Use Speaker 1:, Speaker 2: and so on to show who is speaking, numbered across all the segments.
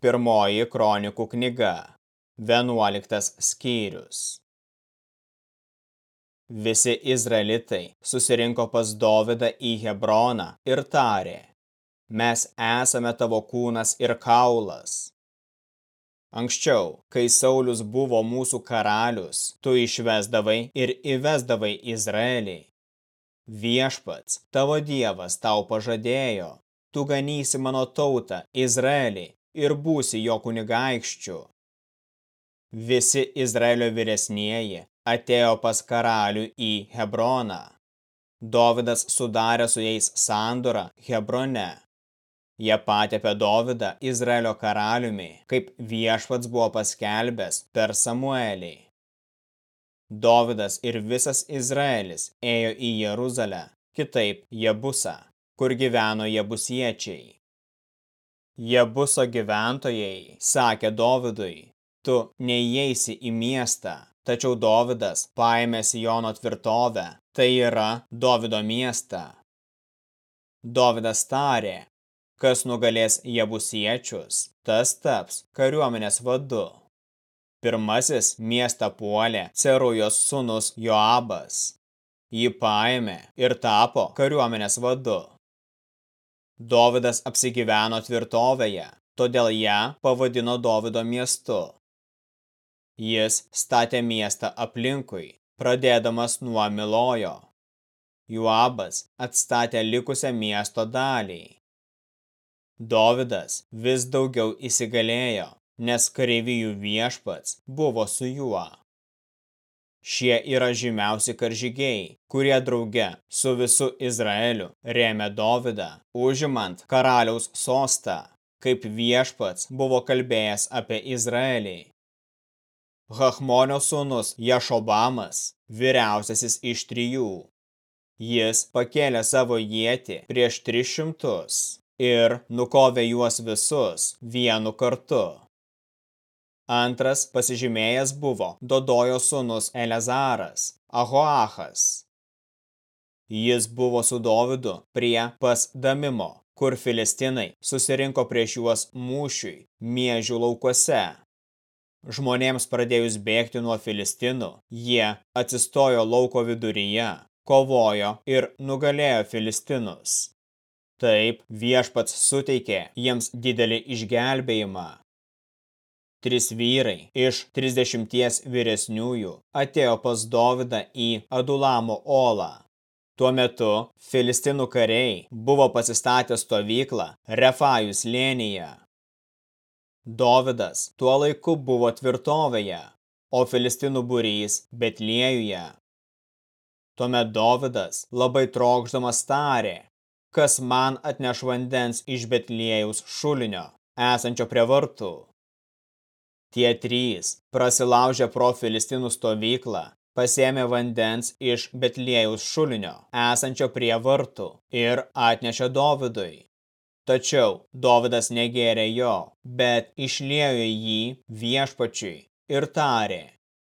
Speaker 1: Pirmoji kronikų knyga, 11 skyrius. Visi izraelitai susirinko pas Dovydą į Hebroną ir tarė, mes esame tavo kūnas ir kaulas. Anksčiau, kai Saulius buvo mūsų karalius, tu išvesdavai ir įvesdavai Izraelį. Viešpats, tavo dievas, tau pažadėjo, tu ganysi mano tautą, Izraelį, ir būsi jo kunigaikščių. Visi Izraelio vyresnieji atėjo pas karalių į Hebroną. Dovydas sudarė su jais sandorą Hebrone. Jie patėpė Dovydą Izraelio karaliumi, kaip viešpats buvo paskelbęs per Samuelį. Dovydas ir visas Izraelis ėjo į Jeruzalę, kitaip Jebusą, kur gyveno Jebusiečiai. Jebuso gyventojai sakė Dovydui, tu neįeisi į miestą, tačiau Dovydas paėmė Sijono tvirtovę, tai yra Dovido miestą. Dovydas tarė, kas nugalės Jebusiečius, tas taps kariuomenės vadu. Pirmasis miestą puolė Cerujos sūnus Joabas. Jį paėmė ir tapo kariuomenės vadu. Dovydas apsigyveno tvirtovėje, todėl ją pavadino Dovido miestu. Jis statė miestą aplinkui, pradėdamas nuo Milojo. Juabas atstatė likusią miesto dalį. Dovidas vis daugiau įsigalėjo, nes kareivijų viešpats buvo su juo. Šie yra žymiausi karžygiai, kurie drauge su visu Izraeliu rėmė Dovydą, užimant karaliaus sostą, kaip viešpats buvo kalbėjęs apie Izraelį. Hachmonio sūnus Jašobamas, vyriausiasis iš trijų. Jis pakėlė savo jėtį prieš tris šimtus ir nukovė juos visus vienu kartu. Antras pasižymėjęs buvo Dodojo sūnus Elezaras, Ahoachas. Jis buvo su Dovidu prie pas Damimo, kur filistinai susirinko prieš juos mūšiui miežių laukuose. Žmonėms pradėjus bėgti nuo filistinų, jie atsistojo lauko viduryje, kovojo ir nugalėjo filistinus. Taip viešpats suteikė jiems didelį išgelbėjimą. Tris vyrai iš trisdešimties vyresniųjų atėjo pas Dovydą į Adulamo olą. Tuo metu filistinų kariai buvo pasistatę stovyklą Refajų slėnyje. Dovydas tuo laiku buvo tvirtovėje, o filistinų būrys Betliejuje. Tuomet Dovydas labai trokšdamas tarė, kas man atneš vandens iš Betliejaus šulinio, esančio prie vartų. Tie trys prasilaužė pro Filistinų stovyklą, pasėmė vandens iš Betlėjaus šulinio, esančio prie vartų, ir atnešė Dovidui. Tačiau Dovidas negėrė jo, bet išliejo jį viešpačiui ir tarė,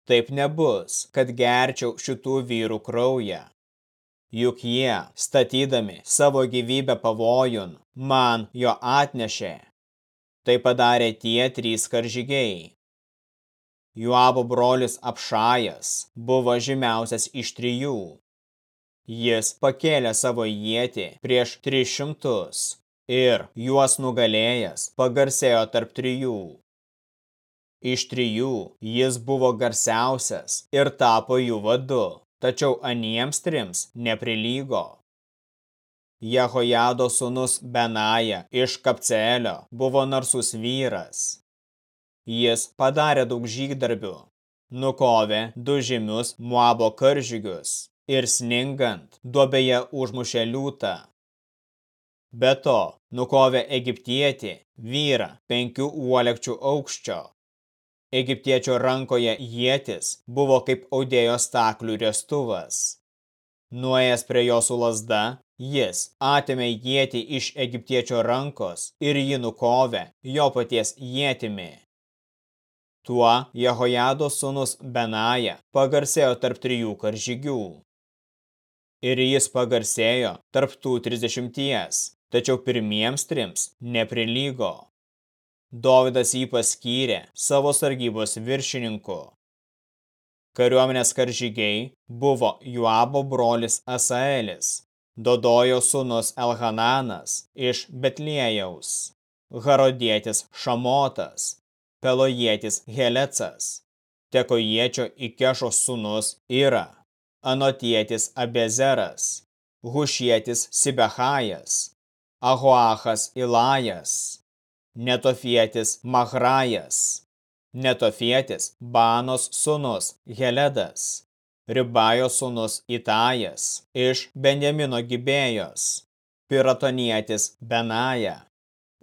Speaker 1: taip nebus, kad gerčiau šitų vyrų kraują. Juk jie, statydami savo gyvybę pavojun, man jo atnešė Tai padarė tie trys karžygiai. Juabo brolis Apšajas buvo žymiausias iš trijų. Jis pakėlė savo ietį prieš tris šimtus ir juos nugalėjęs pagarsėjo tarp trijų. Iš trijų jis buvo garsiausias ir tapo jų vadu, tačiau aniems trims neprilygo. Jehojado sūnus Benaja iš Kapcelio buvo narsus vyras. Jis padarė daug žygdarbių, nukovė du žymius Moabo karžygius ir sningant duobėje užmušė liūtą. Be to, nukovė egiptietį, vyrą penkių uolekčių aukščio. Egiptiečio rankoje jėtis buvo kaip audėjo staklių rėstuvas. Nuėjęs prie jo su lasda, Jis atėmė jėtį iš egiptiečio rankos ir jį nukovė jo paties jėtimi. Tuo Jehojado sūnus Benaja pagarsėjo tarp trijų karžygių. Ir jis pagarsėjo tarp tų trisdešimties, tačiau pirmiems trims neprilygo. Dovydas jį paskyrė savo sargybos viršininku. Kariuomenės karžygiai buvo Juabo brolis Asaelis, Dodojo sūnus Elhananas iš Betliejaus, Harodietis Šamotas, Pelojietis Helecas, Tekojiečio Ikešo sūnus Ira, Anotietis Abezeras, Hušietis Sibechajas, Ahoachas Ilajas, Netofietis Mahrajas, Netofietis Banos sūnus Heledas, Ribajo sūnus Itajas iš Benjamino Gibėjos, Piratonietis Benaja,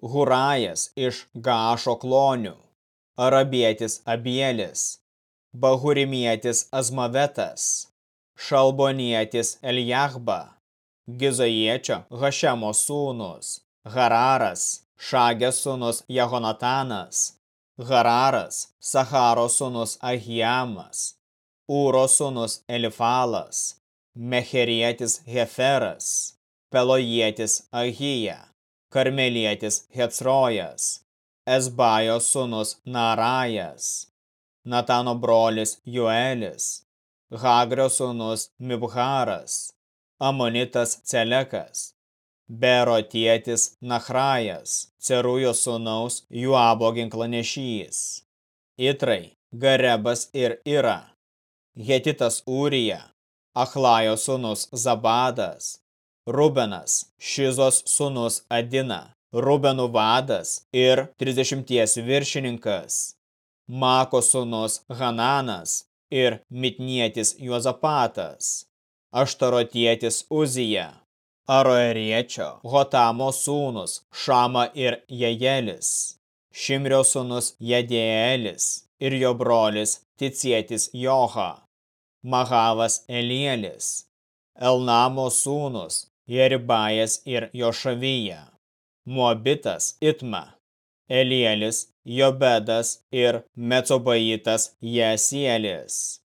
Speaker 1: Hurajas iš Gašo klonių, Arabietis Abielis, Bahurimietis Azmavetas, Šalbonietis Eljahba, Gizojiečio Hašemo sūnus, Hararas, Šagės sūnus Jehonatanas, Hararas, Saharo sūnus Ahiamas, Ūro sūnus Elifalas, Mecherietis Heferas, Pelojietis Ahija, Karmelietis Hecrojas, Esbajo sūnus Narajas, Natano brolis Juelis, Hagrio sūnus Mibharas, Amonitas Celekas, Berotietis Nachrajas, Cerujo sūnaus Juabo ginklanešys, Itrai, Garebas ir Ira, Hetitas Urija, Achlajo sūnus Zabadas, Rubenas, Šizos sūnus Adina, Rubenų vadas ir 30 viršininkas, Mako sūnus Hananas ir Mitnietis Juozapatas, Aštarotietis Uzija, Aroeriečio, Hotamo sūnus, Šama ir Jejelis, Šimrio sūnus Jedėelis ir jo brolis Ticietis Joha, Mahavas Elielis, Elnamo sūnus Jeribajas ir Jošavyja, Moabitas Itma, Elielis, Jobedas ir Mecobaitas Jesielis.